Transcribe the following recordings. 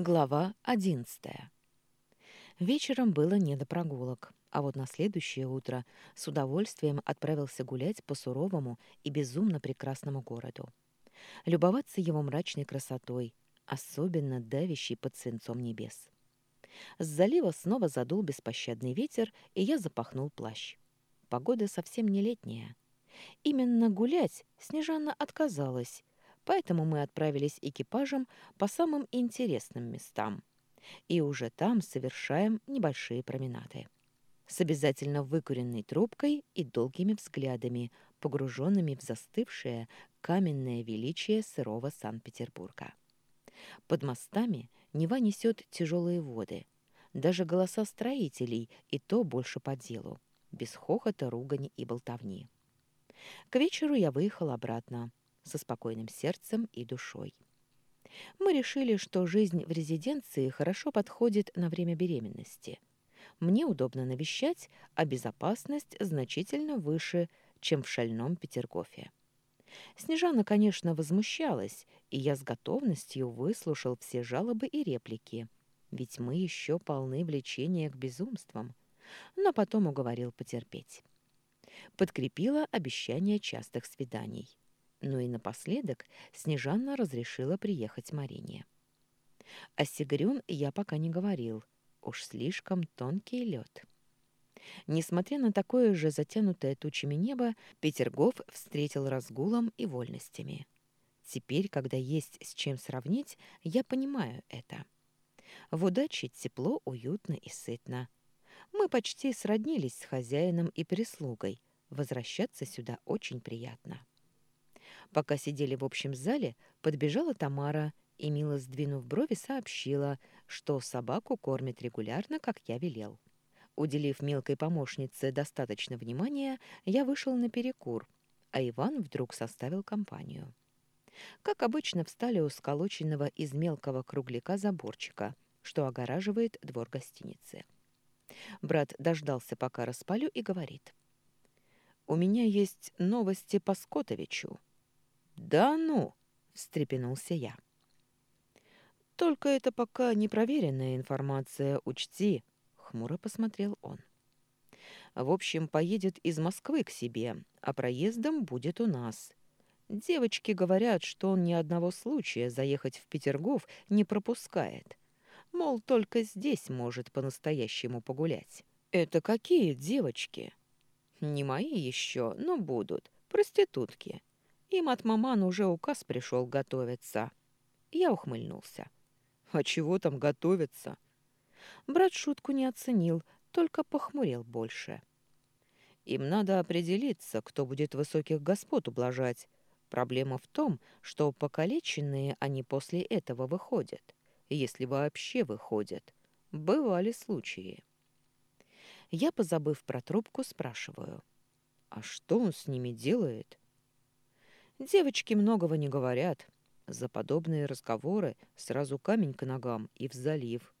Глава одиннадцатая. Вечером было не до прогулок, а вот на следующее утро с удовольствием отправился гулять по суровому и безумно прекрасному городу. Любоваться его мрачной красотой, особенно давящей под свинцом небес. С залива снова задул беспощадный ветер, и я запахнул плащ. Погода совсем не летняя. Именно гулять Снежана отказалась, поэтому мы отправились экипажем по самым интересным местам. И уже там совершаем небольшие променады. С обязательно выкуренной трубкой и долгими взглядами, погруженными в застывшее каменное величие сырого Санкт-Петербурга. Под мостами Нева несет тяжелые воды. Даже голоса строителей и то больше по делу, без хохота, ругани и болтовни. К вечеру я выехал обратно со спокойным сердцем и душой. Мы решили, что жизнь в резиденции хорошо подходит на время беременности. Мне удобно навещать, а безопасность значительно выше, чем в шальном Петергофе. Снежана, конечно, возмущалась, и я с готовностью выслушал все жалобы и реплики, ведь мы еще полны влечения к безумствам, но потом уговорил потерпеть. Подкрепила обещание частых свиданий. Ну и напоследок Снежанна разрешила приехать Марине. О Сигарюн я пока не говорил. Уж слишком тонкий лед. Несмотря на такое же затянутое тучами небо, Петергоф встретил разгулом и вольностями. Теперь, когда есть с чем сравнить, я понимаю это. В удаче тепло, уютно и сытно. Мы почти сроднились с хозяином и прислугой. Возвращаться сюда очень приятно. Пока сидели в общем зале, подбежала Тамара и, мило сдвинув брови, сообщила, что собаку кормят регулярно, как я велел. Уделив мелкой помощнице достаточно внимания, я вышел на перекур, а Иван вдруг составил компанию. Как обычно, встали у сколоченного из мелкого кругляка заборчика, что огораживает двор гостиницы. Брат дождался, пока распалю, и говорит. «У меня есть новости по Скотовичу». «Да ну!» — встрепенулся я. «Только это пока непроверенная информация, учти», — хмуро посмотрел он. «В общем, поедет из Москвы к себе, а проездом будет у нас. Девочки говорят, что он ни одного случая заехать в Петергоф не пропускает. Мол, только здесь может по-настоящему погулять». «Это какие девочки?» «Не мои еще, но будут. Проститутки. Им от маман уже указ пришел готовиться. Я ухмыльнулся. А чего там готовиться? Брат шутку не оценил, только похмурел больше. Им надо определиться, кто будет высоких господ ублажать. Проблема в том, что покалеченные они после этого выходят, если вообще выходят. Бывали случаи. Я, позабыв про трубку, спрашиваю. А что он с ними делает? Девочки многого не говорят. За подобные разговоры сразу камень к ногам и в залив.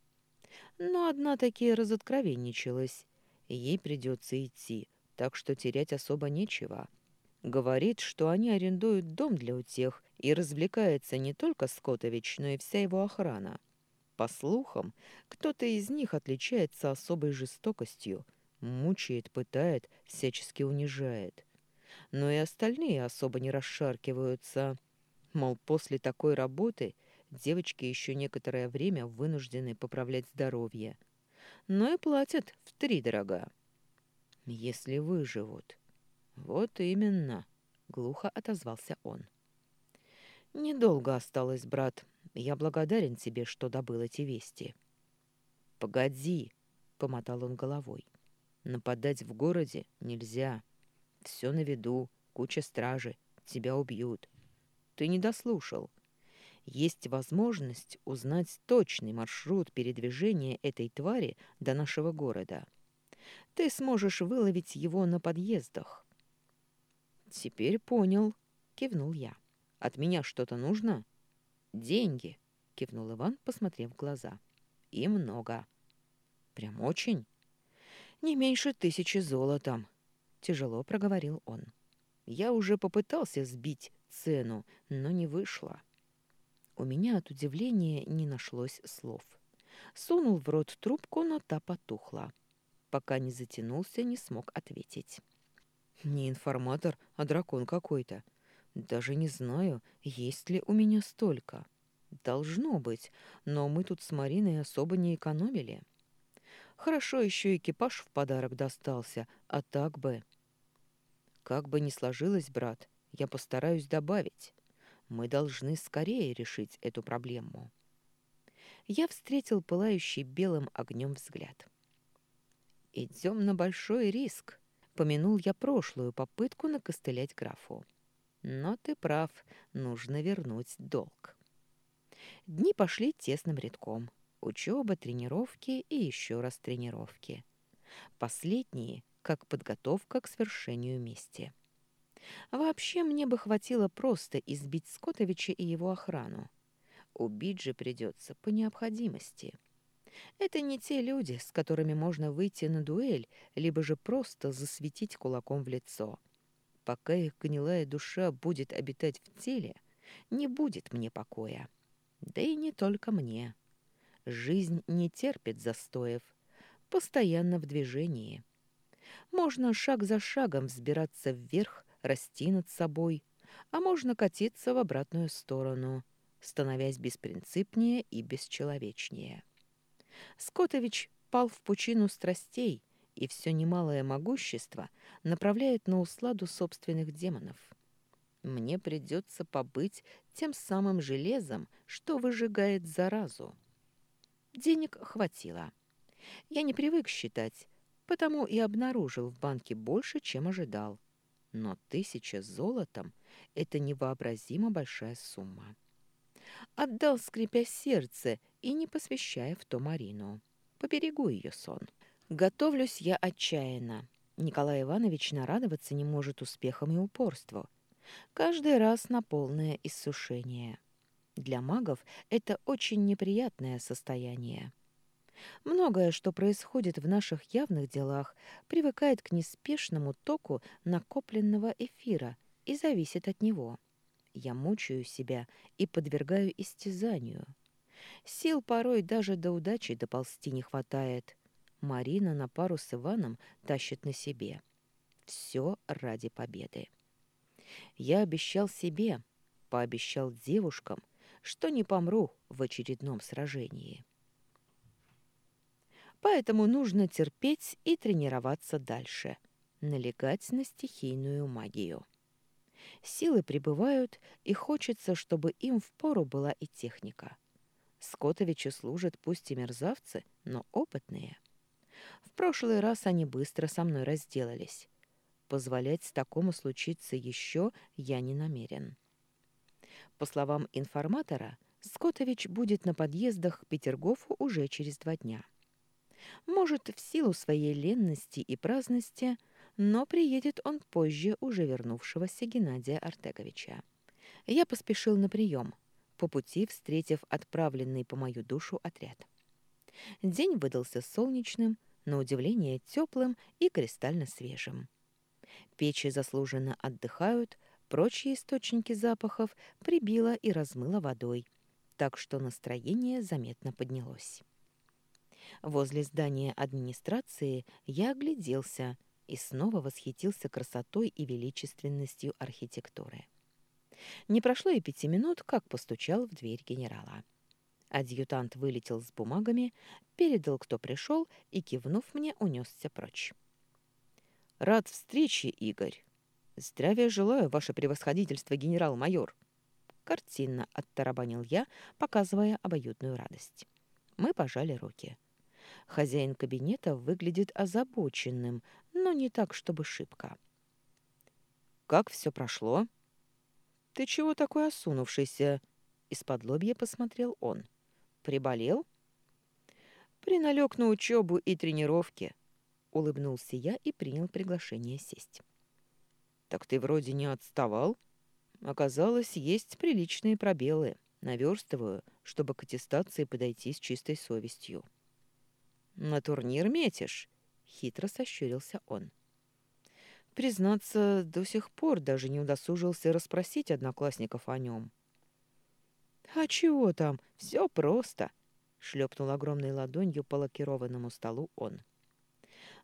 Но одна таки разоткровенничалась. Ей придется идти, так что терять особо нечего. Говорит, что они арендуют дом для утех, и развлекается не только Скотович, но и вся его охрана. По слухам, кто-то из них отличается особой жестокостью, мучает, пытает, всячески унижает но и остальные особо не расшаркиваются. Мол, после такой работы девочки еще некоторое время вынуждены поправлять здоровье. Но и платят в три дорога. Если выживут. Вот именно, глухо отозвался он. Недолго осталось, брат. Я благодарен тебе, что добыл эти вести. Погоди, помотал он головой. Нападать в городе нельзя. Все на виду, куча стражи, тебя убьют. Ты не дослушал. Есть возможность узнать точный маршрут передвижения этой твари до нашего города. Ты сможешь выловить его на подъездах. Теперь понял, кивнул я. От меня что-то нужно? Деньги, кивнул Иван, посмотрев в глаза. И много. Прям очень. Не меньше тысячи золотом, Тяжело проговорил он. Я уже попытался сбить цену, но не вышло. У меня от удивления не нашлось слов. Сунул в рот трубку, но та потухла. Пока не затянулся, не смог ответить. «Не информатор, а дракон какой-то. Даже не знаю, есть ли у меня столько. Должно быть, но мы тут с Мариной особо не экономили. Хорошо еще экипаж в подарок достался, а так бы...» «Как бы ни сложилось, брат, я постараюсь добавить. Мы должны скорее решить эту проблему» я встретил пылающий белым огнем взгляд. «Идем на большой риск», — помянул я прошлую попытку накостылять графу. «Но ты прав, нужно вернуть долг». Дни пошли тесным рядком. Учеба, тренировки и еще раз тренировки. Последние — как подготовка к свершению мести. Вообще мне бы хватило просто избить Скотовича и его охрану. Убить же придется по необходимости. Это не те люди, с которыми можно выйти на дуэль, либо же просто засветить кулаком в лицо. Пока их гнилая душа будет обитать в теле, не будет мне покоя. Да и не только мне. Жизнь не терпит застоев, постоянно в движении. Можно шаг за шагом взбираться вверх, расти над собой, а можно катиться в обратную сторону — становясь беспринципнее и бесчеловечнее. Скотович пал в пучину страстей, и все немалое могущество направляет на усладу собственных демонов. Мне придется побыть тем самым железом, что выжигает заразу. Денег хватило. Я не привык считать, потому и обнаружил в банке больше, чем ожидал. Но тысяча золотом — это невообразимо большая сумма отдал, скрипя сердце и не посвящая в то Марину. Поберегу ее сон. Готовлюсь я отчаянно. Николай Иванович нарадоваться не может успехам и упорству. Каждый раз на полное иссушение. Для магов это очень неприятное состояние. Многое, что происходит в наших явных делах, привыкает к неспешному току накопленного эфира и зависит от него. Я мучаю себя и подвергаю истязанию. Сил порой даже до удачи доползти не хватает. Марина на пару с Иваном тащит на себе. Все ради победы. Я обещал себе, пообещал девушкам, что не помру в очередном сражении. Поэтому нужно терпеть и тренироваться дальше, налегать на стихийную магию. Силы прибывают, и хочется, чтобы им впору была и техника. Скотовичу служат пусть и мерзавцы, но опытные. В прошлый раз они быстро со мной разделались. Позволять такому случиться еще я не намерен. По словам информатора, Скотович будет на подъездах к Петергофу уже через два дня. Может, в силу своей ленности и праздности но приедет он позже уже вернувшегося Геннадия Артеговича. Я поспешил на прием, по пути встретив отправленный по мою душу отряд. День выдался солнечным, на удивление теплым и кристально свежим. Печи заслуженно отдыхают, прочие источники запахов прибило и размыло водой, так что настроение заметно поднялось. Возле здания администрации я огляделся — и снова восхитился красотой и величественностью архитектуры. Не прошло и пяти минут, как постучал в дверь генерала. Адъютант вылетел с бумагами, передал, кто пришел, и, кивнув мне, унесся прочь. «Рад встрече, Игорь. Здравия желаю, ваше превосходительство, генерал-майор!» Картинно оттарабанил я, показывая обоюдную радость. Мы пожали руки. Хозяин кабинета выглядит озабоченным, но не так, чтобы шибко. «Как все прошло?» «Ты чего такой осунувшийся?» Из-под лобья посмотрел он. «Приболел?» «Приналег на учебу и тренировки», — улыбнулся я и принял приглашение сесть. «Так ты вроде не отставал?» «Оказалось, есть приличные пробелы. Наверстываю, чтобы к аттестации подойти с чистой совестью». «На турнир метишь?» Хитро сощурился он. Признаться, до сих пор даже не удосужился расспросить одноклассников о нем. А чего там? Все просто, шлепнул огромной ладонью по лакированному столу он.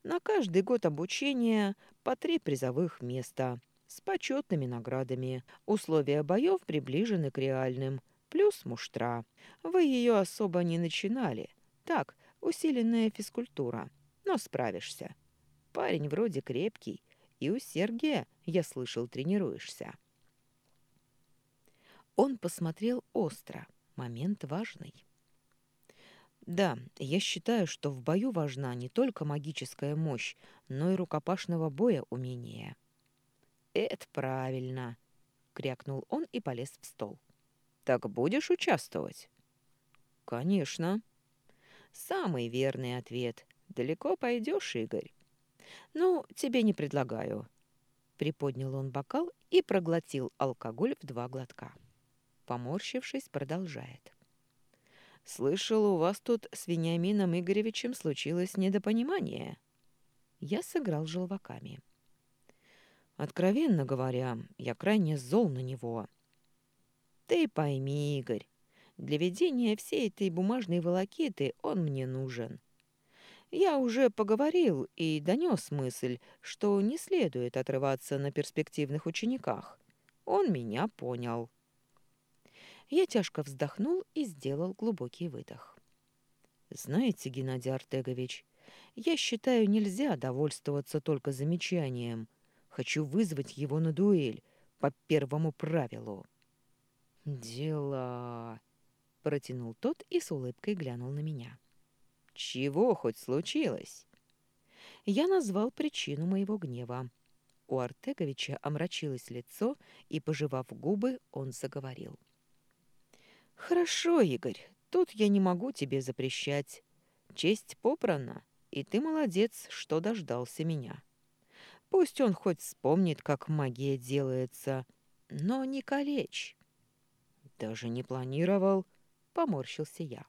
На каждый год обучения по три призовых места с почетными наградами. Условия боев приближены к реальным, плюс муштра. Вы ее особо не начинали. Так, усиленная физкультура, но справишься. Парень вроде крепкий, и у Сергея, я слышал, тренируешься. Он посмотрел остро. Момент важный. Да, я считаю, что в бою важна не только магическая мощь, но и рукопашного боя умение. Это правильно, крякнул он и полез в стол. Так будешь участвовать? Конечно. Самый верный ответ. Далеко пойдешь, Игорь? Ну, тебе не предлагаю. Приподнял он бокал и проглотил алкоголь в два глотка. Поморщившись, продолжает. Слышал, у вас тут с Вениамином Игоревичем случилось недопонимание. Я сыграл желваками. Откровенно говоря, я крайне зол на него. Ты пойми, Игорь, для ведения всей этой бумажной волокиты он мне нужен. Я уже поговорил и донес мысль, что не следует отрываться на перспективных учениках. Он меня понял. Я тяжко вздохнул и сделал глубокий выдох. «Знаете, Геннадий Артегович, я считаю, нельзя довольствоваться только замечанием. Хочу вызвать его на дуэль по первому правилу». «Дела...» — протянул тот и с улыбкой глянул на меня. «Чего хоть случилось?» Я назвал причину моего гнева. У Артеговича омрачилось лицо, и, пожевав губы, он заговорил. — «Хорошо, Игорь, тут я не могу тебе запрещать. Честь попрана, и ты молодец, что дождался меня. Пусть он хоть вспомнит, как магия делается, но не калечь». «Даже не планировал», — поморщился я.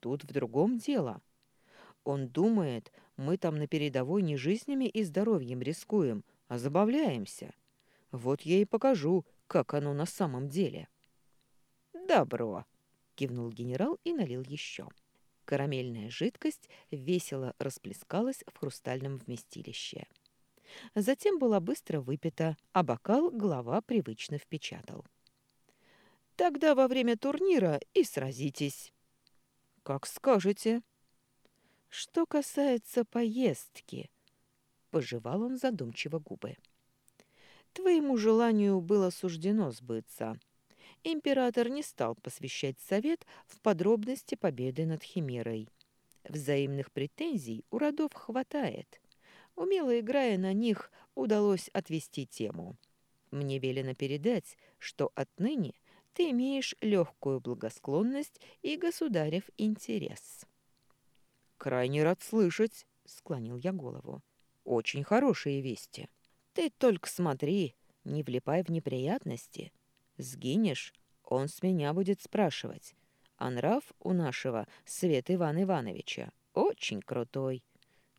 «Тут в другом дело. Он думает, мы там на передовой не жизнями и здоровьем рискуем, а забавляемся. Вот я и покажу, как оно на самом деле». «Добро!» — кивнул генерал и налил еще. Карамельная жидкость весело расплескалась в хрустальном вместилище. Затем была быстро выпита, а бокал глава привычно впечатал. «Тогда во время турнира и сразитесь». «Как скажете». «Что касается поездки...» — пожевал он задумчиво губы. «Твоему желанию было суждено сбыться» император не стал посвящать совет в подробности победы над Химерой. Взаимных претензий у родов хватает. Умело играя на них, удалось отвести тему. Мне велено передать, что отныне ты имеешь легкую благосклонность и государев интерес. «Крайне рад слышать», — склонил я голову. «Очень хорошие вести. Ты только смотри, не влипай в неприятности. Сгинешь, он с меня будет спрашивать. А нрав у нашего Свет Иван Ивановича очень крутой.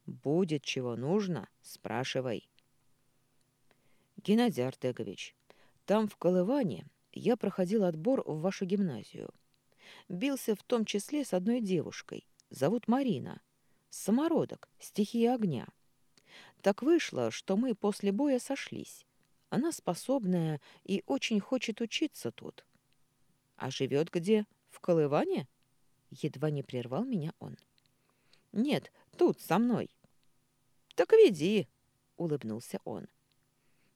Будет чего нужно, спрашивай. Геннадий Артегович, там в Колыване я проходил отбор в вашу гимназию. Бился в том числе с одной девушкой. Зовут Марина. Самородок, стихия огня. Так вышло, что мы после боя сошлись. Она способная и очень хочет учиться тут. А живет где? В Колыване? Едва не прервал меня он. Нет, тут, со мной. Так веди, улыбнулся он.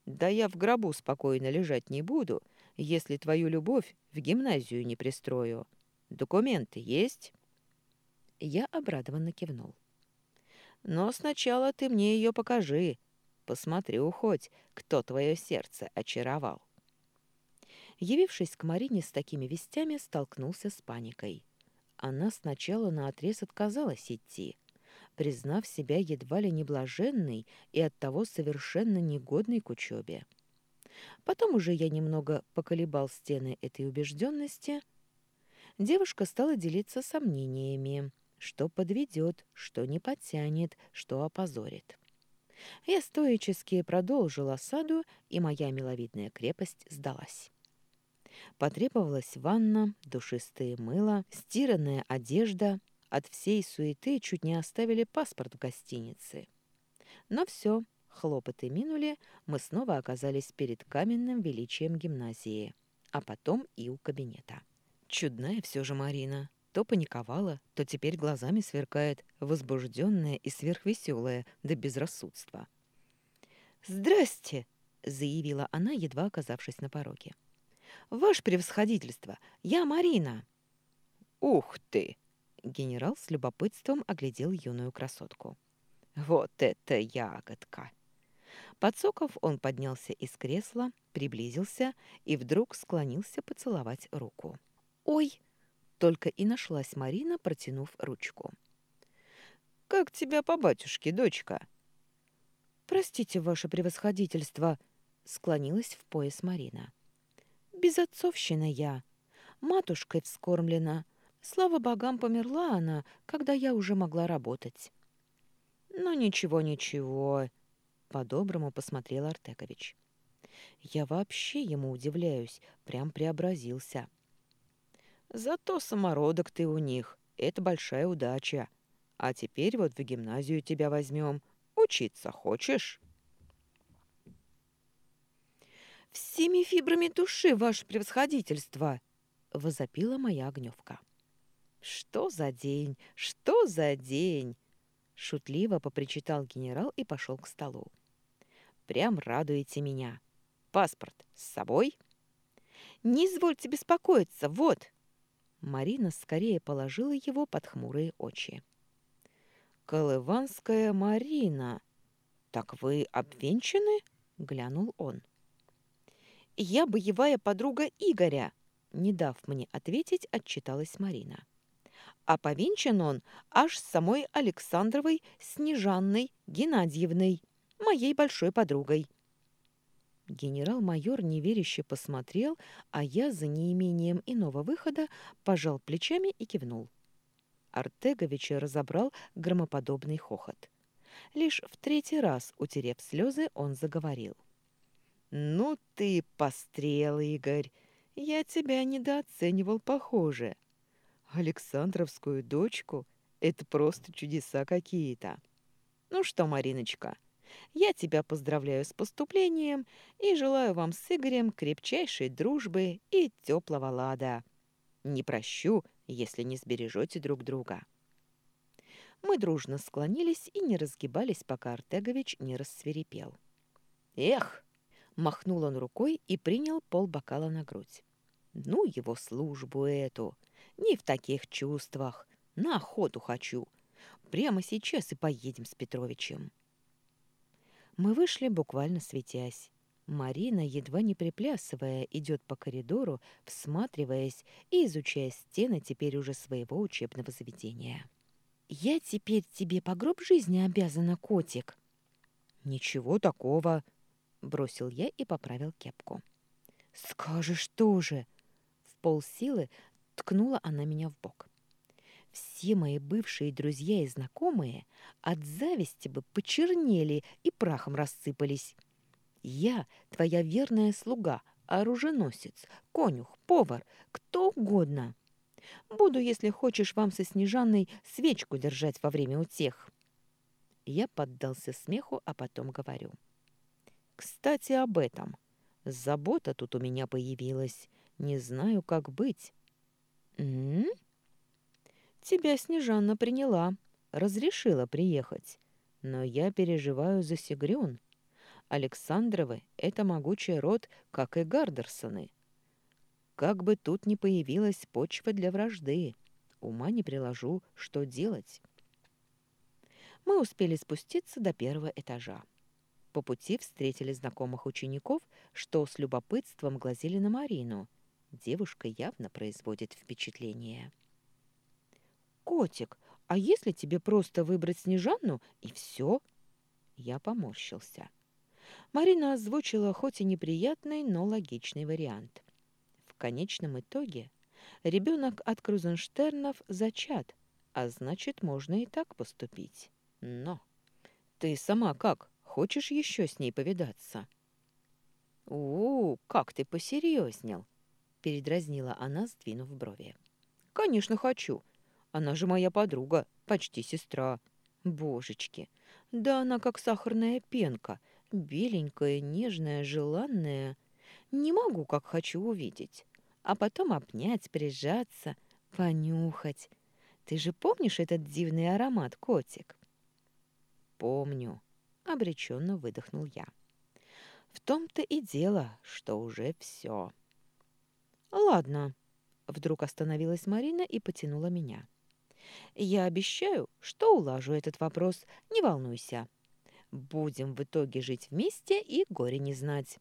Да я в гробу спокойно лежать не буду, если твою любовь в гимназию не пристрою. Документы есть? Я обрадованно кивнул. Но сначала ты мне ее покажи, Посмотрю хоть, кто твое сердце очаровал. Явившись к Марине с такими вестями, столкнулся с паникой. Она сначала наотрез отказалась идти, признав себя едва ли не блаженной и оттого совершенно негодной к учебе. Потом уже я немного поколебал стены этой убежденности. Девушка стала делиться сомнениями, что подведет, что не подтянет, что опозорит. Я стоически продолжил осаду, и моя миловидная крепость сдалась. Потребовалась ванна, душистые мыло, стиранная одежда. От всей суеты чуть не оставили паспорт в гостинице. Но все, хлопоты минули, мы снова оказались перед каменным величием гимназии, а потом и у кабинета. Чудная все же Марина. То паниковала, то теперь глазами сверкает, возбужденная и сверхвеселая до безрассудства. «Здрасте!» — заявила она, едва оказавшись на пороге. «Ваше превосходительство! Я Марина!» «Ух ты!» — генерал с любопытством оглядел юную красотку. «Вот это ягодка!» Подсоков он поднялся из кресла, приблизился и вдруг склонился поцеловать руку. «Ой!» — только и нашлась Марина, протянув ручку. «Как тебя по батюшке, дочка?» «Простите, ваше превосходительство», — склонилась в пояс Марина. «Безотцовщина я. Матушкой вскормлена. Слава богам, померла она, когда я уже могла работать». «Ну, ничего, ничего», — по-доброму посмотрел Артекович. «Я вообще ему удивляюсь, прям преобразился». «Зато самородок ты у них, это большая удача. А теперь вот в гимназию тебя возьмем, Учиться хочешь?» «Всеми фибрами души, ваше превосходительство!» — возопила моя огневка. «Что за день? Что за день?» — шутливо попричитал генерал и пошел к столу. «Прям радуете меня. Паспорт с собой?» «Не извольте беспокоиться, вот!» Марина скорее положила его под хмурые очи. «Колыванская Марина. Так вы обвенчаны?» — глянул он. «Я боевая подруга Игоря», — не дав мне ответить, отчиталась Марина. «А повенчан он аж с самой Александровой Снежанной Геннадьевной, моей большой подругой». Генерал-майор неверяще посмотрел, а я за неимением иного выхода пожал плечами и кивнул. Артеговича разобрал громоподобный хохот. Лишь в третий раз, утерев слезы, он заговорил. «Ну ты пострел, Игорь! Я тебя недооценивал, похоже. Александровскую дочку — это просто чудеса какие-то. Ну что, Мариночка, я тебя поздравляю с поступлением и желаю вам с Игорем крепчайшей дружбы и теплого лада. Не прощу, если не сбережете друг друга. Мы дружно склонились и не разгибались, пока Артегович не рассверепел. «Эх!» — махнул он рукой и принял полбокала на грудь. «Ну, его службу эту! Не в таких чувствах! На охоту хочу! Прямо сейчас и поедем с Петровичем!» Мы вышли, буквально светясь. Марина, едва не приплясывая, идет по коридору, всматриваясь и изучая стены теперь уже своего учебного заведения. «Я теперь тебе по гроб жизни обязана, котик!» «Ничего такого!» — бросил я и поправил кепку. «Скажешь тоже!» В полсилы ткнула она меня в бок. Все мои бывшие друзья и знакомые от зависти бы почернели и прахом рассыпались. Я твоя верная слуга, оруженосец, конюх, повар, кто угодно. Буду, если хочешь, вам со Снежанной свечку держать во время утех». Я поддался смеху, а потом говорю. «Кстати, об этом. Забота тут у меня появилась. Не знаю, как быть». «М -м -м? «Тебя Снежанна приняла, разрешила приехать. Но я переживаю за Сигрюн. Александровы — это могучий род, как и Гардерсоны. Как бы тут ни появилась почва для вражды, ума не приложу, что делать. Мы успели спуститься до первого этажа. По пути встретили знакомых учеников, что с любопытством глазели на Марину. Девушка явно производит впечатление. «Котик, а если тебе просто выбрать Снежанну и все?» Я поморщился. Марина озвучила хоть и неприятный, но логичный вариант. В конечном итоге ребенок от Крузенштернов зачат, а значит, можно и так поступить. Но ты сама как? Хочешь еще с ней повидаться? «У, -у как ты посерьезнел!» — передразнила она, сдвинув брови. «Конечно, хочу. Она же моя подруга, почти сестра. Божечки, да она как сахарная пенка, беленькая, нежная, желанная. Не могу, как хочу увидеть. А потом обнять, прижаться, понюхать. Ты же помнишь этот дивный аромат, котик?» «Помню», — обреченно выдохнул я. «В том-то и дело, что уже все». «Ладно», — вдруг остановилась Марина и потянула меня. «Я обещаю, что улажу этот вопрос, не волнуйся. Будем в итоге жить вместе и горе не знать».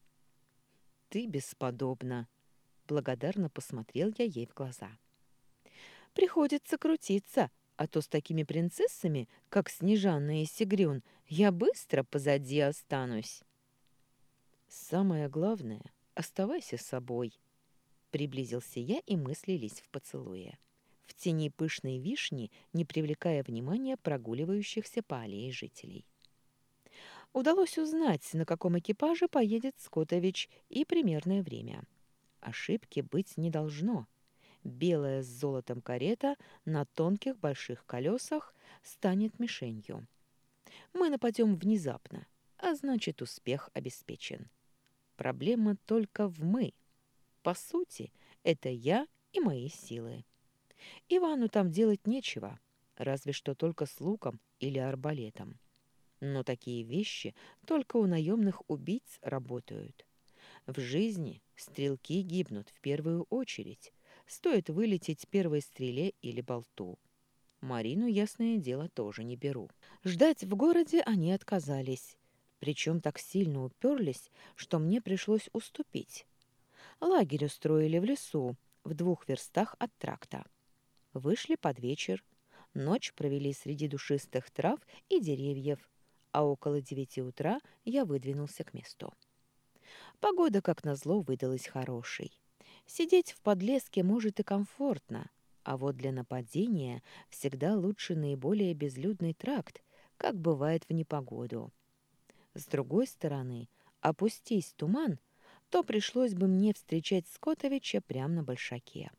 «Ты бесподобна», — благодарно посмотрел я ей в глаза. «Приходится крутиться, а то с такими принцессами, как Снежана и Сигрюн, я быстро позади останусь». «Самое главное, оставайся собой», — приблизился я, и мы слились в поцелуе. В тени пышной вишни, не привлекая внимания прогуливающихся по аллее жителей. Удалось узнать, на каком экипаже поедет Скотович и примерное время. Ошибки быть не должно. Белая с золотом карета на тонких больших колесах станет мишенью. Мы нападем внезапно, а значит, успех обеспечен. Проблема только в «мы». По сути, это я и мои силы. Ивану там делать нечего, разве что только с луком или арбалетом. Но такие вещи только у наемных убийц работают. В жизни стрелки гибнут в первую очередь. Стоит вылететь первой стреле или болту. Марину, ясное дело, тоже не беру. Ждать в городе они отказались. Причем так сильно уперлись, что мне пришлось уступить. Лагерь устроили в лесу, в двух верстах от тракта. Вышли под вечер. Ночь провели среди душистых трав и деревьев, а около девяти утра я выдвинулся к месту. Погода, как назло, выдалась хорошей. Сидеть в подлеске может и комфортно, а вот для нападения всегда лучше наиболее безлюдный тракт, как бывает в непогоду. С другой стороны, опустись туман, то пришлось бы мне встречать Скотовича прямо на большаке.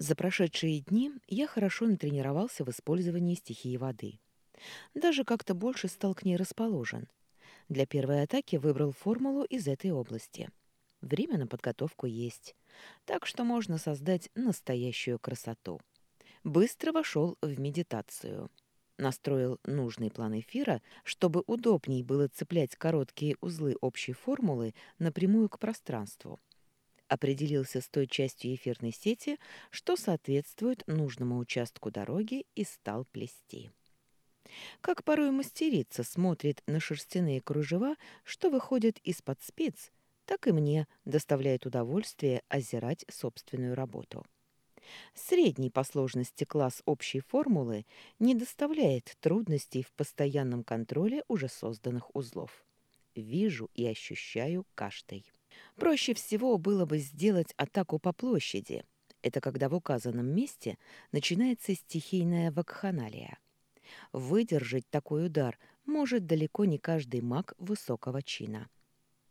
За прошедшие дни я хорошо натренировался в использовании стихии воды. Даже как-то больше стал к ней расположен. Для первой атаки выбрал формулу из этой области. Время на подготовку есть, так что можно создать настоящую красоту. Быстро вошел в медитацию. Настроил нужный план эфира, чтобы удобней было цеплять короткие узлы общей формулы напрямую к пространству определился с той частью эфирной сети, что соответствует нужному участку дороги и стал плести. Как порой мастерица смотрит на шерстяные кружева, что выходят из-под спиц, так и мне доставляет удовольствие озирать собственную работу. Средний по сложности класс общей формулы не доставляет трудностей в постоянном контроле уже созданных узлов. Вижу и ощущаю каждый. Проще всего было бы сделать атаку по площади. Это когда в указанном месте начинается стихийная вакханалия. Выдержать такой удар может далеко не каждый маг высокого чина.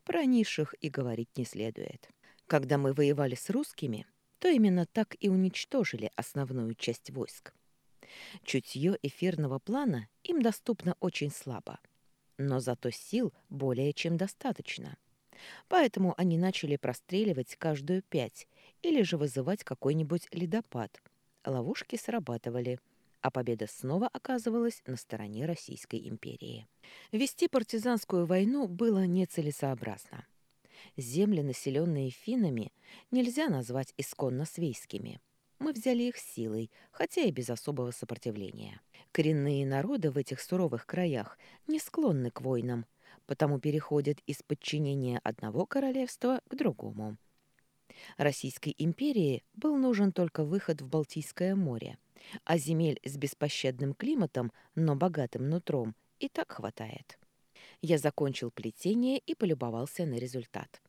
Про низших и говорить не следует. Когда мы воевали с русскими, то именно так и уничтожили основную часть войск. Чутье эфирного плана им доступно очень слабо, но зато сил более чем достаточно – Поэтому они начали простреливать каждую пять или же вызывать какой-нибудь ледопад. Ловушки срабатывали, а победа снова оказывалась на стороне Российской империи. Вести партизанскую войну было нецелесообразно. Земли, населенные финнами, нельзя назвать исконно свейскими. Мы взяли их силой, хотя и без особого сопротивления. Коренные народы в этих суровых краях не склонны к войнам – потому переходят из подчинения одного королевства к другому. Российской империи был нужен только выход в Балтийское море, а земель с беспощадным климатом, но богатым нутром, и так хватает. Я закончил плетение и полюбовался на результат.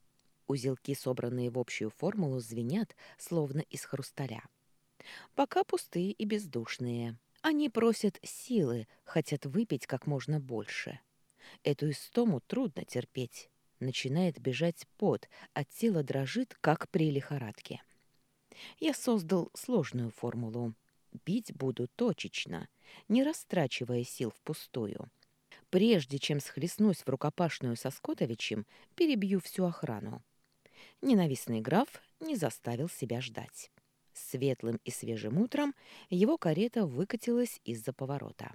Узелки, собранные в общую формулу, звенят, словно из хрусталя. Пока пустые и бездушные. Они просят силы, хотят выпить как можно больше. Эту истому трудно терпеть. Начинает бежать пот, а тело дрожит, как при лихорадке. Я создал сложную формулу. Бить буду точечно, не растрачивая сил впустую. Прежде чем схлестнусь в рукопашную со Скотовичем, перебью всю охрану. Ненавистный граф не заставил себя ждать. Светлым и свежим утром его карета выкатилась из-за поворота.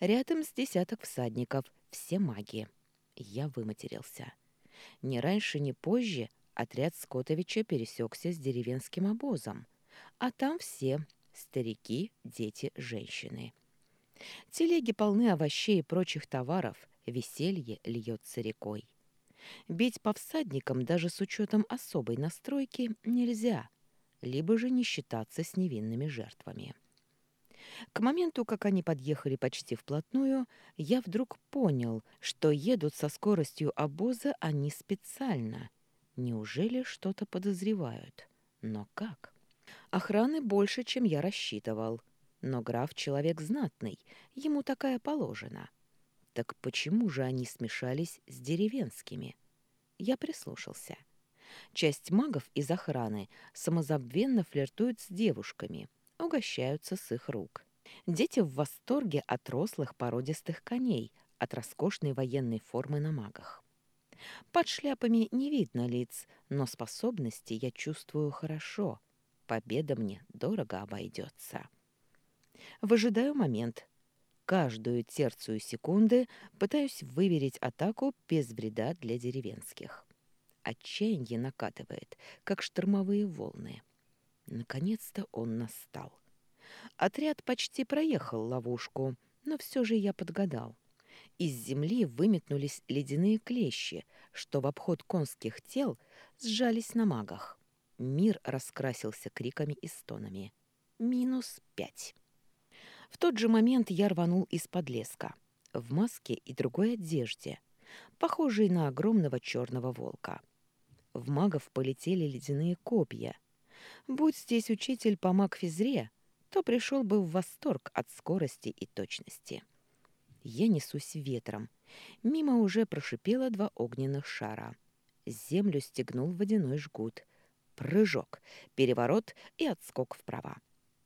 Рядом с десяток всадников, все маги. Я выматерился. Ни раньше, ни позже отряд Скотовича пересекся с деревенским обозом, а там все — старики, дети, женщины. Телеги полны овощей и прочих товаров, веселье льется рекой. Бить по всадникам даже с учетом особой настройки нельзя, либо же не считаться с невинными жертвами. К моменту, как они подъехали почти вплотную, я вдруг понял, что едут со скоростью обоза они специально. Неужели что-то подозревают? Но как? Охраны больше, чем я рассчитывал — но граф человек знатный, ему такая положена. Так почему же они смешались с деревенскими? Я прислушался. Часть магов из охраны самозабвенно флиртуют с девушками, угощаются с их рук. Дети в восторге от рослых породистых коней, от роскошной военной формы на магах. Под шляпами не видно лиц, но способности я чувствую хорошо. Победа мне дорого обойдется. Выжидаю момент. Каждую терцию секунды пытаюсь выверить атаку без вреда для деревенских. Отчаяние накатывает, как штормовые волны. Наконец-то он настал. Отряд почти проехал ловушку, но все же я подгадал. Из земли выметнулись ледяные клещи, что в обход конских тел сжались на магах. Мир раскрасился криками и стонами. Минус пять. В тот же момент я рванул из-под леска, в маске и другой одежде, похожей на огромного черного волка. В магов полетели ледяные копья. Будь здесь учитель по маг-физре, то пришел бы в восторг от скорости и точности. Я несусь ветром. Мимо уже прошипело два огненных шара. Землю стегнул водяной жгут. Прыжок, переворот и отскок вправо.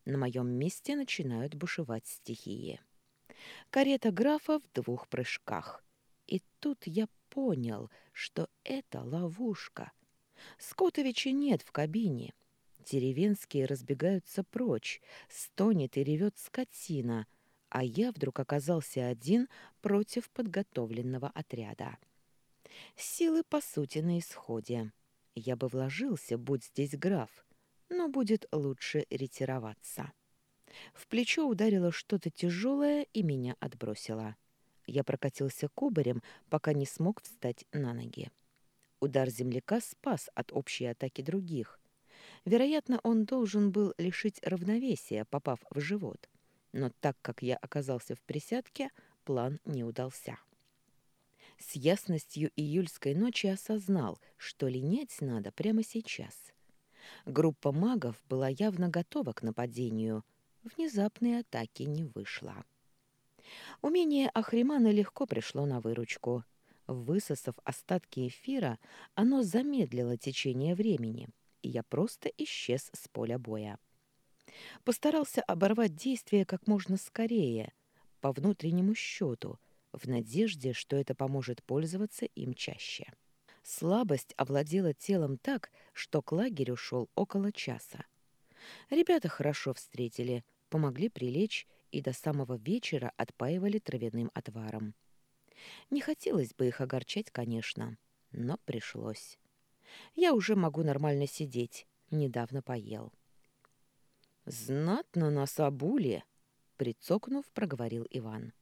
На моем месте начинают бушевать стихии. Карета графа в двух прыжках. И тут я понял, что это ловушка. Скотовича нет в кабине. Деревенские разбегаются прочь, стонет и ревет скотина, а я вдруг оказался один против подготовленного отряда. Силы, по сути, на исходе. Я бы вложился, будь здесь граф, но будет лучше ретироваться. В плечо ударило что-то тяжелое и меня отбросило. Я прокатился кубарем, пока не смог встать на ноги. Удар земляка спас от общей атаки других. Вероятно, он должен был лишить равновесия, попав в живот. Но так как я оказался в присядке, план не удался. С ясностью июльской ночи осознал, что линять надо прямо сейчас — Группа магов была явно готова к нападению. Внезапной атаки не вышло. Умение Ахримана легко пришло на выручку. Высосав остатки эфира, оно замедлило течение времени, и я просто исчез с поля боя. Постарался оборвать действие как можно скорее, по внутреннему счету, в надежде, что это поможет пользоваться им чаще. Слабость овладела телом так, что к лагерю шел около часа. Ребята хорошо встретили, помогли прилечь и до самого вечера отпаивали травяным отваром. Не хотелось бы их огорчать, конечно, но пришлось. Я уже могу нормально сидеть, недавно поел. «Знатно нас обули!» — прицокнув, проговорил Иван.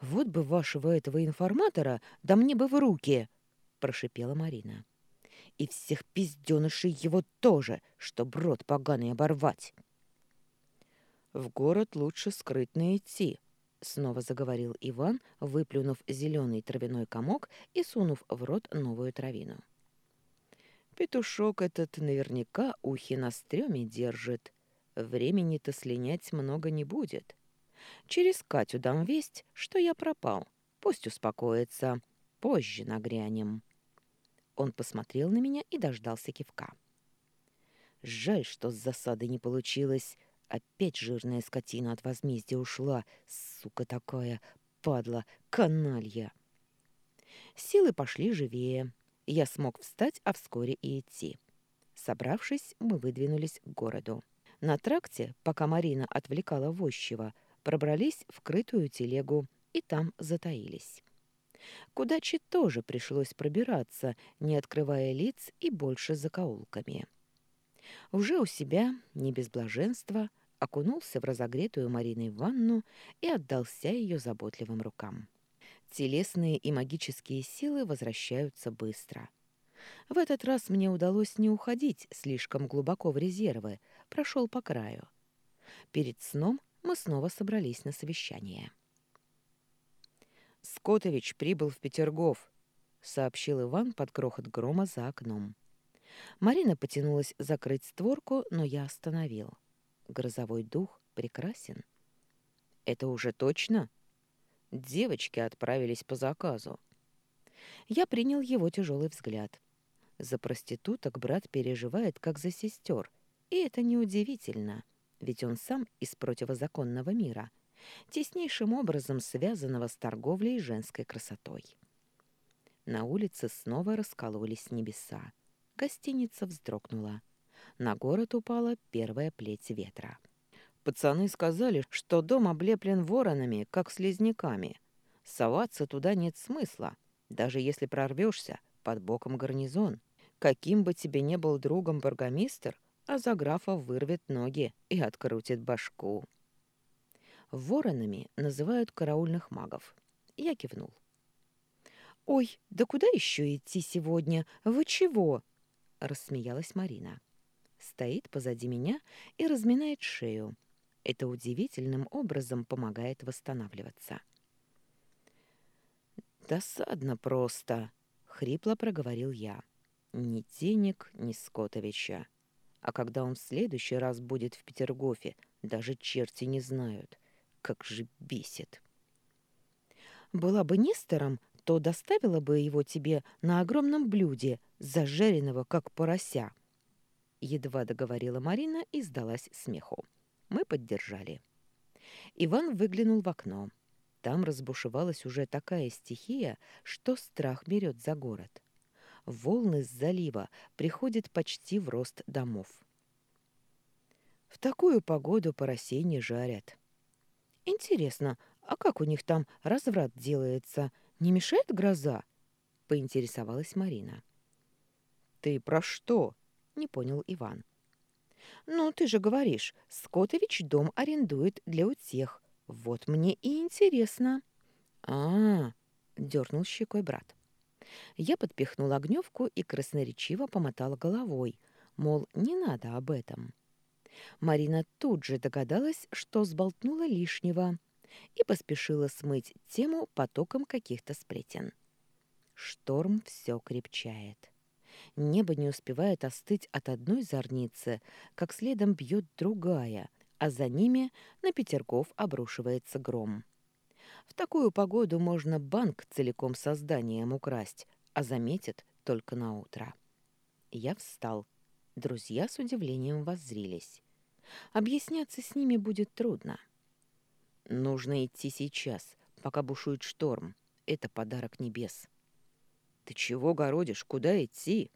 «Вот бы вашего этого информатора, да мне бы в руки!» — прошипела Марина. «И всех пизденышей его тоже, чтоб рот поганый оборвать!» «В город лучше скрытно идти», — снова заговорил Иван, выплюнув зеленый травяной комок и сунув в рот новую травину. «Петушок этот наверняка ухи на стреме держит. Времени-то слинять много не будет. Через Катю дам весть, что я пропал. Пусть успокоится. Позже нагрянем». Он посмотрел на меня и дождался кивка. Жаль, что с засады не получилось. Опять жирная скотина от возмездия ушла. Сука такая, падла, каналья. Силы пошли живее. Я смог встать, а вскоре и идти. Собравшись, мы выдвинулись к городу. На тракте, пока Марина отвлекала возчего, пробрались в крытую телегу и там затаились. К удаче тоже пришлось пробираться, не открывая лиц и больше закоулками. Уже у себя, не без блаженства, окунулся в разогретую Мариной ванну и отдался ее заботливым рукам. Телесные и магические силы возвращаются быстро. В этот раз мне удалось не уходить слишком глубоко в резервы, прошел по краю. Перед сном мы снова собрались на совещание. «Скотович прибыл в Петергоф», — сообщил Иван под грохот грома за окном. Марина потянулась закрыть створку, но я остановил. Грозовой дух прекрасен. «Это уже точно?» Девочки отправились по заказу. Я принял его тяжелый взгляд. За проституток брат переживает, как за сестер, и это неудивительно, ведь он сам из противозаконного мира, теснейшим образом связанного с торговлей женской красотой. На улице снова раскололись небеса. Гостиница вздрогнула. На город упала первая плеть ветра. Пацаны сказали, что дом облеплен воронами, как слизняками. Соваться туда нет смысла, даже если прорвешься, под боком гарнизон. Каким бы тебе ни был другом бургомистр, а за графа вырвет ноги и открутит башку. Воронами называют караульных магов. Я кивнул. «Ой, да куда еще идти сегодня? Вы чего?» — рассмеялась Марина. Стоит позади меня и разминает шею. Это удивительным образом помогает восстанавливаться. «Досадно просто», — хрипло проговорил я. «Ни денег, ни Скотовича. А когда он в следующий раз будет в Петергофе, даже черти не знают. Как же бесит!» «Была бы Нестором, то доставила бы его тебе на огромном блюде, зажаренного, как порося». Едва договорила Марина и сдалась смеху. Мы поддержали. Иван выглянул в окно. Там разбушевалась уже такая стихия, что страх берет за город. Волны с залива приходят почти в рост домов. В такую погоду поросей не жарят. Интересно, а как у них там разврат делается? Не мешает гроза? Поинтересовалась Марина. Ты про что? Не понял Иван. «Ну, ты же говоришь, Скотович дом арендует для утех. Вот мне и интересно». «А-а-а!» — дернул щекой брат. Я подпихнула огневку и красноречиво помотала головой, мол, не надо об этом. Марина тут же догадалась, что сболтнула лишнего, и поспешила смыть тему потоком каких-то сплетен. Шторм все крепчает. Небо не успевает остыть от одной зорницы, как следом бьет другая, а за ними на Петергоф обрушивается гром. В такую погоду можно банк целиком созданием украсть, а заметит только на утро. Я встал. Друзья с удивлением воззрились. Объясняться с ними будет трудно. Нужно идти сейчас, пока бушует шторм. Это подарок небес. Ты чего городишь? Куда идти?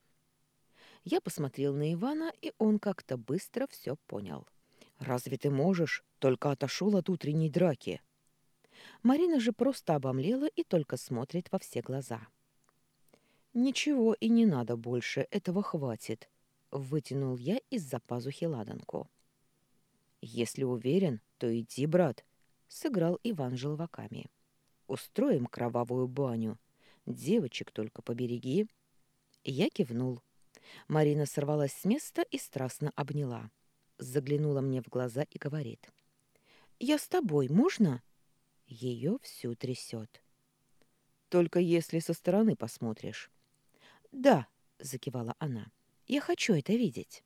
Я посмотрел на Ивана, и он как-то быстро все понял. «Разве ты можешь? Только отошел от утренней драки». Марина же просто обомлела и только смотрит во все глаза. «Ничего и не надо больше, этого хватит», — вытянул я из-за пазухи ладанку. «Если уверен, то иди, брат», — сыграл Иван желваками. «Устроим кровавую баню. Девочек только побереги». Я кивнул. Марина сорвалась с места и страстно обняла. Заглянула мне в глаза и говорит. «Я с тобой, можно?» Ее всю трясет. «Только если со стороны посмотришь». «Да», — закивала она, — «я хочу это видеть».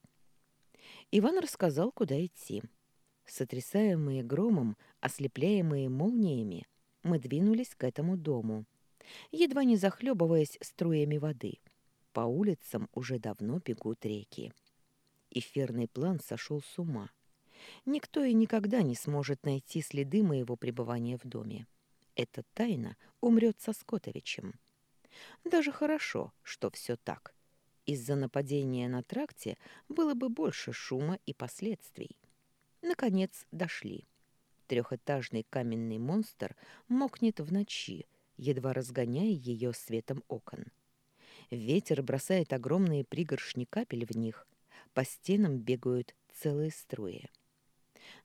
Иван рассказал, куда идти. Сотрясаемые громом, ослепляемые молниями, мы двинулись к этому дому, едва не захлебываясь струями воды — по улицам уже давно бегут реки. Эфирный план сошел с ума. Никто и никогда не сможет найти следы моего пребывания в доме. Эта тайна умрет со Скотовичем. Даже хорошо, что все так. Из-за нападения на тракте было бы больше шума и последствий. Наконец дошли. Трехэтажный каменный монстр мокнет в ночи, едва разгоняя ее светом окон. Ветер бросает огромные пригоршни капель в них, по стенам бегают целые струи.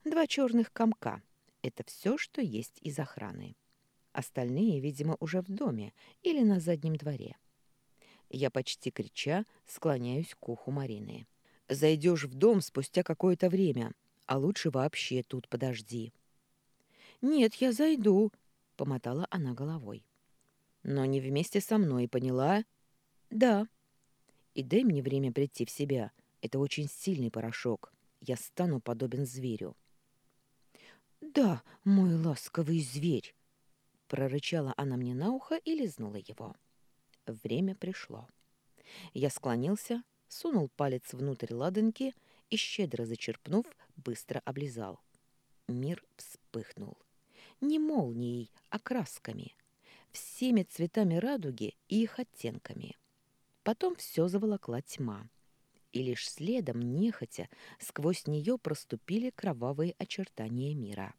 Два черных комка — это все, что есть из охраны. Остальные, видимо, уже в доме или на заднем дворе. Я почти крича склоняюсь к уху Марины. «Зайдешь в дом спустя какое-то время, а лучше вообще тут подожди». «Нет, я зайду», — помотала она головой. «Но не вместе со мной, поняла?» «Да». «И дай мне время прийти в себя. Это очень сильный порошок. Я стану подобен зверю». «Да, мой ласковый зверь», — прорычала она мне на ухо и лизнула его. Время пришло. Я склонился, сунул палец внутрь ладонки и, щедро зачерпнув, быстро облизал. Мир вспыхнул. Не молнией, а красками. Всеми цветами радуги и их оттенками. Потом все заволокла тьма. И лишь следом, нехотя, сквозь нее проступили кровавые очертания мира.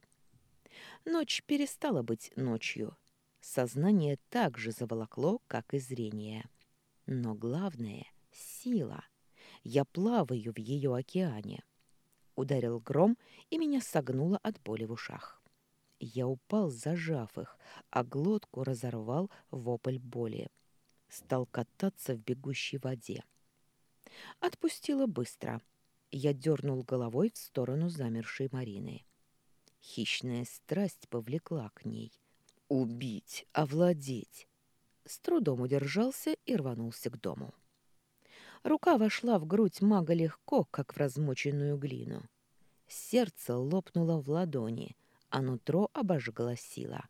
Ночь перестала быть ночью. Сознание так же заволокло, как и зрение. Но главное — сила. Я плаваю в ее океане. Ударил гром, и меня согнуло от боли в ушах. Я упал, зажав их, а глотку разорвал вопль боли. Стал кататься в бегущей воде. Отпустила быстро. Я дернул головой в сторону замершей Марины. Хищная страсть повлекла к ней. Убить, овладеть. С трудом удержался и рванулся к дому. Рука вошла в грудь мага легко, как в размоченную глину. Сердце лопнуло в ладони, а нутро обожгла сила.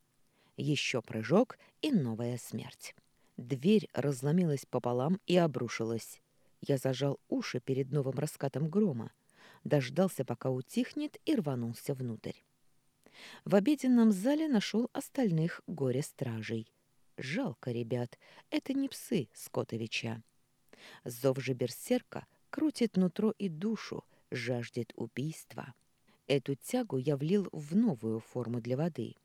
Еще прыжок и новая смерть. Дверь разломилась пополам и обрушилась. Я зажал уши перед новым раскатом грома, дождался, пока утихнет, и рванулся внутрь. В обеденном зале нашел остальных горе-стражей. Жалко, ребят, это не псы Скотовича. Зов же берсерка крутит нутро и душу, жаждет убийства. Эту тягу я влил в новую форму для воды.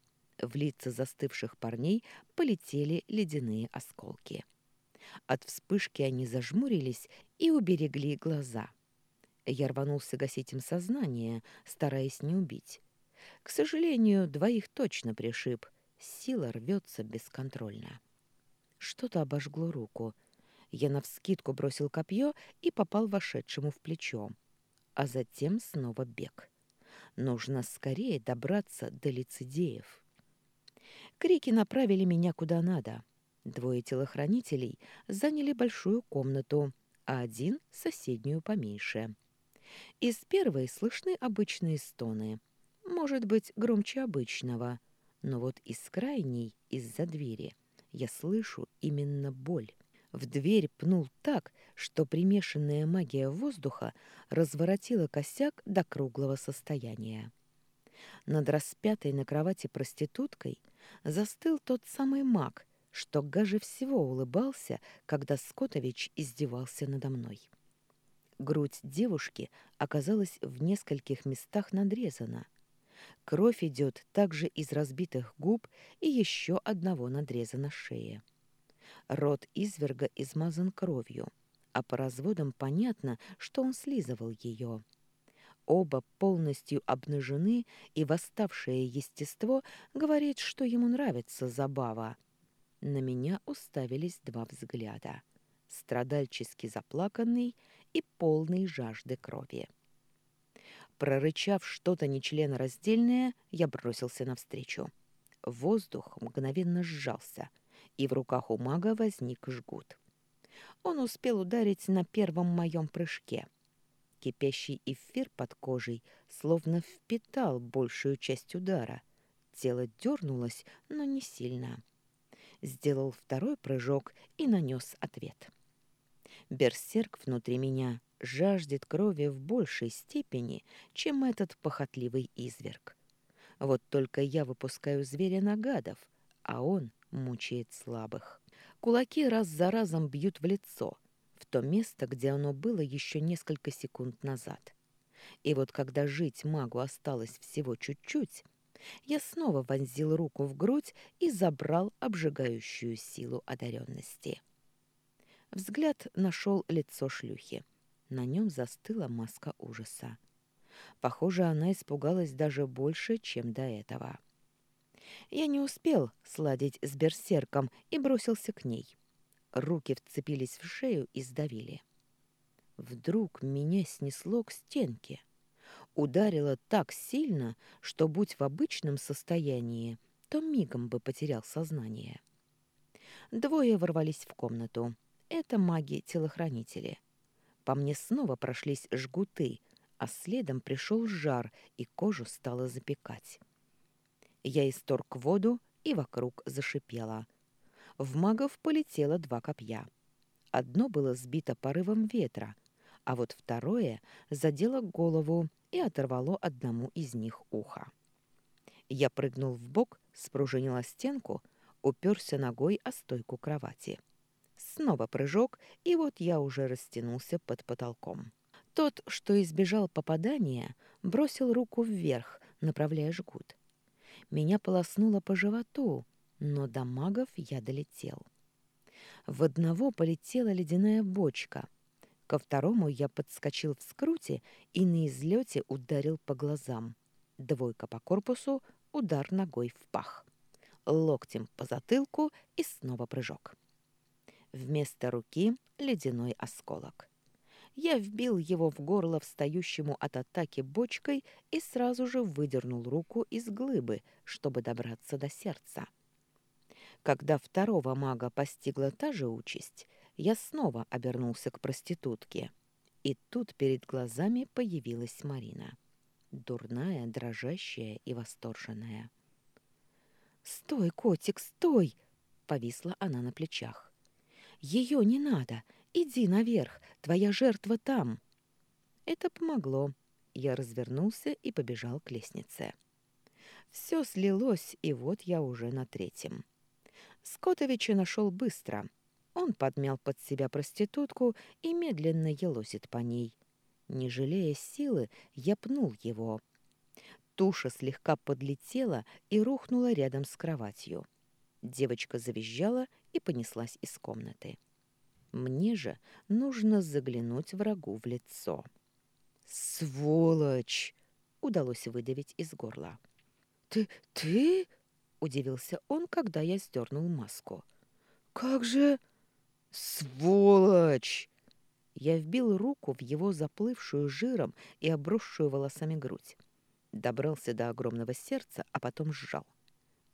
В лица застывших парней полетели ледяные осколки. От вспышки они зажмурились и уберегли глаза. Я рванулся гасить им сознание, стараясь не убить. К сожалению, двоих точно пришиб. Сила рвется бесконтрольно. Что-то обожгло руку. Я навскидку бросил копье и попал вошедшему в плечо. А затем снова бег. Нужно скорее добраться до лицедеев. Крики направили меня куда надо. Двое телохранителей заняли большую комнату, а один — соседнюю поменьше. Из первой слышны обычные стоны — может быть, громче обычного, но вот из крайней, из-за двери, я слышу именно боль. В дверь пнул так, что примешанная магия воздуха разворотила косяк до круглого состояния. Над распятой на кровати проституткой застыл тот самый маг, что гаже всего улыбался, когда Скотович издевался надо мной. Грудь девушки оказалась в нескольких местах надрезана — Кровь идет также из разбитых губ и еще одного надреза на шее. Рот изверга измазан кровью, а по разводам понятно, что он слизывал ее. Оба полностью обнажены, и восставшее естество говорит, что ему нравится забава. На меня уставились два взгляда — страдальчески заплаканный и полный жажды крови. Прорычав что-то нечленораздельное, я бросился навстречу. Воздух мгновенно сжался, и в руках у мага возник жгут. Он успел ударить на первом моем прыжке. Кипящий эфир под кожей словно впитал большую часть удара. Тело дернулось, но не сильно. Сделал второй прыжок и нанес ответ. Берсерк внутри меня жаждет крови в большей степени, чем этот похотливый изверг. Вот только я выпускаю зверя на гадов, а он мучает слабых. Кулаки раз за разом бьют в лицо, в то место, где оно было еще несколько секунд назад. И вот когда жить магу осталось всего чуть-чуть, я снова вонзил руку в грудь и забрал обжигающую силу одаренности. Взгляд нашел лицо шлюхи. На нем застыла маска ужаса. Похоже, она испугалась даже больше, чем до этого. Я не успел сладить с берсерком и бросился к ней. Руки вцепились в шею и сдавили. Вдруг меня снесло к стенке. Ударило так сильно, что, будь в обычном состоянии, то мигом бы потерял сознание. Двое ворвались в комнату. Это маги-телохранители. По мне снова прошлись жгуты, а следом пришел жар, и кожу стало запекать. Я исторг воду, и вокруг зашипело. В магов полетело два копья. Одно было сбито порывом ветра, а вот второе задело голову и оторвало одному из них ухо. Я прыгнул в бок, спружинила стенку, уперся ногой о стойку кровати. Снова прыжок, и вот я уже растянулся под потолком. Тот, что избежал попадания, бросил руку вверх, направляя жгут. Меня полоснуло по животу, но до магов я долетел. В одного полетела ледяная бочка. Ко второму я подскочил в скруте и на излете ударил по глазам. Двойка по корпусу, удар ногой в пах. Локтем по затылку и снова прыжок. Вместо руки ледяной осколок. Я вбил его в горло встающему от атаки бочкой и сразу же выдернул руку из глыбы, чтобы добраться до сердца. Когда второго мага постигла та же участь, я снова обернулся к проститутке. И тут перед глазами появилась Марина. Дурная, дрожащая и восторженная. «Стой, котик, стой!» — повисла она на плечах. «Ее не надо! Иди наверх, твоя жертва там. Это помогло. Я развернулся и побежал к лестнице. Все слилось, и вот я уже на третьем. Скотовича нашел быстро. Он подмял под себя проститутку и медленно елозит по ней. Не жалея силы, я пнул его. Туша слегка подлетела и рухнула рядом с кроватью. Девочка завизжала и понеслась из комнаты. Мне же нужно заглянуть врагу в лицо. «Сволочь!» — удалось выдавить из горла. «Ты... ты...» — удивился он, когда я сдернул маску. «Как же...» «Сволочь!» Я вбил руку в его заплывшую жиром и обросшую волосами грудь. Добрался до огромного сердца, а потом сжал.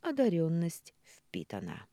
Одаренность впитана.